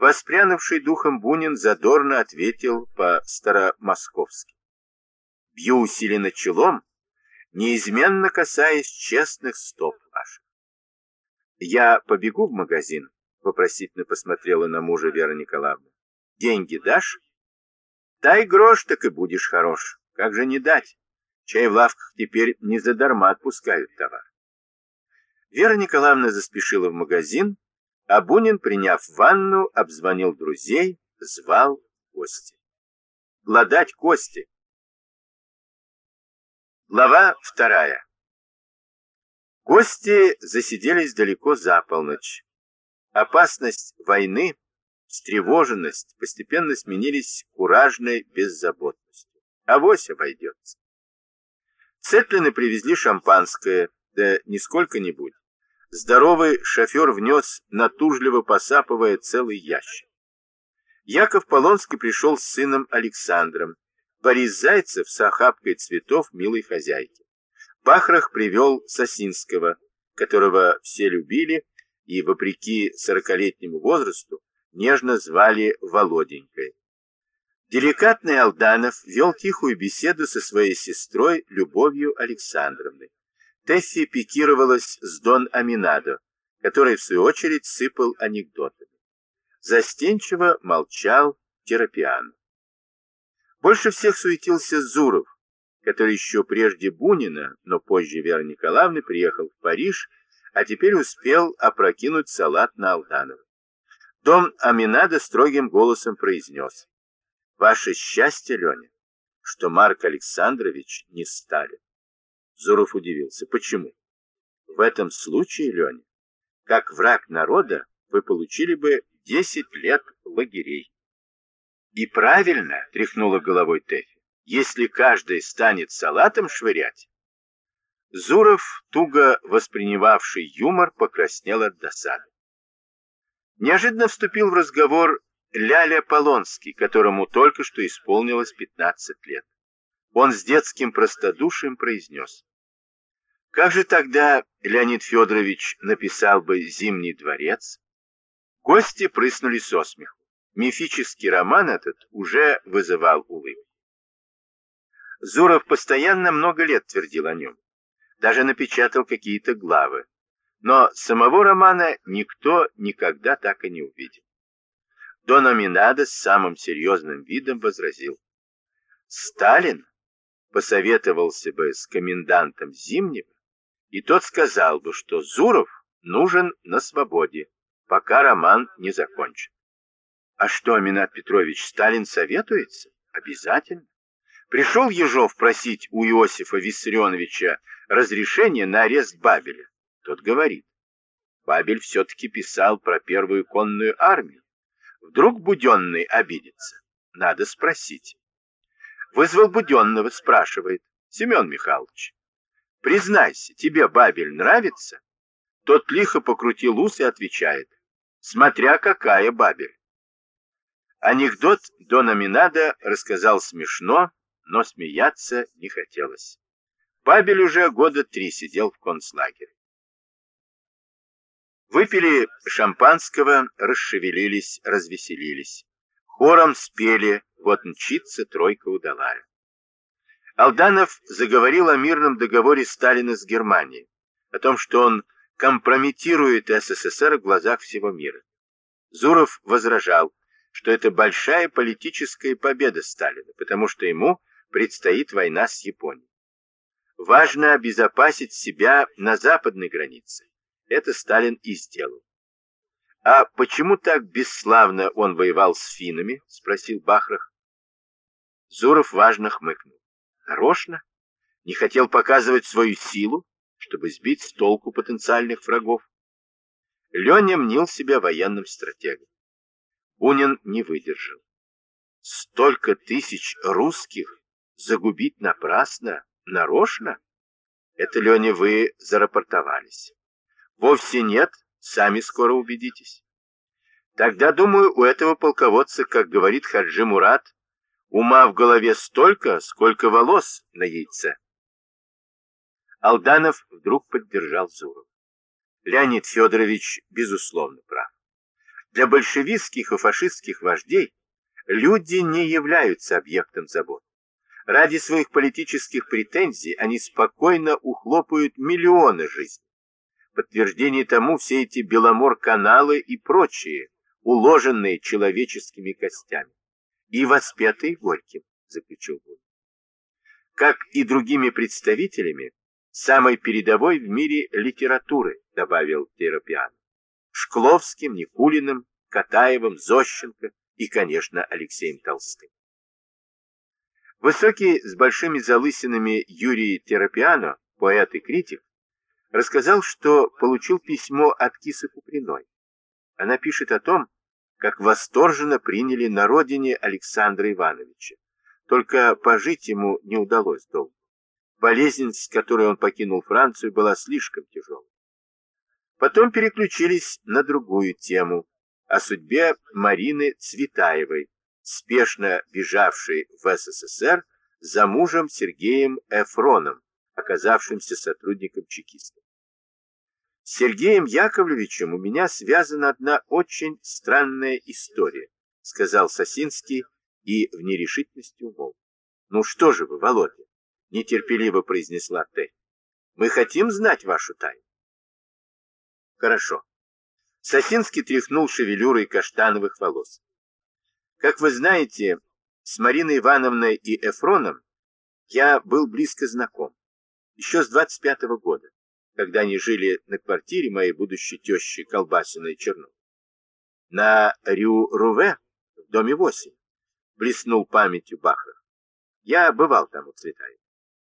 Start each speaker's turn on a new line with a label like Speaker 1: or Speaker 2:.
Speaker 1: Воспрянувший духом Бунин задорно ответил по-старомосковски. Бью усиленно челом, неизменно касаясь честных стоп ваших. Я побегу в магазин, вопросительно посмотрела на мужа Вера Николаевна. Деньги дашь? Дай грош, так и будешь хорош. Как же не дать? Чай в лавках теперь не задарма отпускают товар. Вера Николаевна заспешила в магазин, а Бунин, приняв ванну, обзвонил друзей, звал гости. Гладать кости. Глава вторая. Гости засиделись далеко за полночь. Опасность войны, встревоженность постепенно сменились куражной беззаботностью. Авось обойдется. Цетлины привезли шампанское, да не сколько-нибудь, Здоровый шофер внес, натужливо посапывая, целый ящик. Яков Полонский пришел с сыном Александром. Борис Зайцев с охапкой цветов милой хозяйки. Бахрах привел Сосинского, которого все любили и, вопреки сорокалетнему возрасту, нежно звали Володенькой. Деликатный Алданов вел тихую беседу со своей сестрой Любовью Александровной. Тесси пикировалась с Дон Аминадо, который, в свою очередь, сыпал анекдотами. Застенчиво молчал Терапиан. Больше всех суетился Зуров, который еще прежде Бунина, но позже Веры Николаевны, приехал в Париж, а теперь успел опрокинуть салат на Алданова. Дон Аминадо строгим голосом произнес. «Ваше счастье, Леня, что Марк Александрович не Сталин». Зуров удивился. Почему? В этом случае, Леня, как враг народа, вы получили бы 10 лет лагерей. И правильно, тряхнула головой Тэфи, если каждый станет салатом швырять. Зуров, туго воспринимавший юмор, покраснел от досады. Неожиданно вступил в разговор Ляля Полонский, которому только что исполнилось 15 лет. Он с детским простодушием произнес. Как же тогда Леонид Федорович написал бы «Зимний дворец»? Гости прыснули со смеху. Мифический роман этот уже вызывал улыбку. Зуров постоянно много лет твердил о нем. Даже напечатал какие-то главы. Но самого романа никто никогда так и не увидел. Дон Аминадо с самым серьезным видом возразил. Сталин посоветовался бы с комендантом Зимнего, и тот сказал бы, что Зуров нужен на свободе, пока роман не закончен. А что, Аминат Петрович, Сталин советуется? Обязательно. Пришел Ежов просить у Иосифа Виссарионовича разрешения на арест Бабеля. Тот говорит, Бабель все-таки писал про первую конную армию. Вдруг Буденный обидится. Надо спросить. Вызвал Буденного, спрашивает, Семен Михайлович, Признайся, тебе Бабель нравится? Тот лихо покрутил ус и отвечает. Смотря какая Бабель. Анекдот Дона Минада рассказал смешно, но смеяться не хотелось. Бабель уже года три сидел в концлагере. Выпили шампанского, расшевелились, развеселились. Хором спели «Вот мчится тройка удалая». Алданов заговорил о мирном договоре Сталина с Германией, о том, что он компрометирует СССР в глазах всего мира. Зуров возражал, что это большая политическая победа Сталина, потому что ему предстоит война с Японией. Важно обезопасить себя на западной границе. Это Сталин и сделал. «А почему так бесславно он воевал с финнами?» — спросил Бахрах. Зуров важно хмыкнул. Нарочно? Не хотел показывать свою силу, чтобы сбить с толку потенциальных врагов? Леня мнил себя военным стратегом. Бунин не выдержал. Столько тысяч русских загубить напрасно, нарочно? Это, Леня, вы зарапортовались. Вовсе нет, сами скоро убедитесь. Тогда, думаю, у этого полководца, как говорит Хаджи Мурат, Ума в голове столько, сколько волос на яйце. Алданов вдруг поддержал Зуров. Леонид Федорович, безусловно, прав. Для большевистских и фашистских вождей люди не являются объектом забот. Ради своих политических претензий они спокойно ухлопают миллионы жизней. Подтверждение тому все эти Беломор-каналы и прочие, уложенные человеческими костями. И воспетые Горьким, заключил Бунин. Как и другими представителями самой передовой в мире литературы, добавил Терапиан. Шкловским, Никулиным, Катаевым, Зощенко и, конечно, Алексеем Толстым. Высокий с большими залысинами Юрий Терапиано, поэт и критик, рассказал, что получил письмо от Кисы Куприной. Она пишет о том, как восторженно приняли на родине Александра Ивановича. Только пожить ему не удалось долго. Болезнь, с которой он покинул Францию, была слишком тяжелой. Потом переключились на другую тему, о судьбе Марины Цветаевой, спешно бежавшей в СССР за мужем Сергеем Эфроном, оказавшимся сотрудником чекистов. Сергеем Яковлевичем у меня связана одна очень странная история, сказал Сосинский и в нерешительности умолк. Ну что же вы, Володя, нетерпеливо произнесла Т. Мы хотим знать вашу тайну. Хорошо. Сосинский тряхнул шевелюрой каштановых волос. Как вы знаете, с Мариной Ивановной и Эфроном я был близко знаком. Еще с 25-го года, когда они жили на квартире моей будущей тещи Колбасиной Чернов. На Рю-Руве, в доме 8, блеснул памятью Бахар. Я бывал там у Цветаева.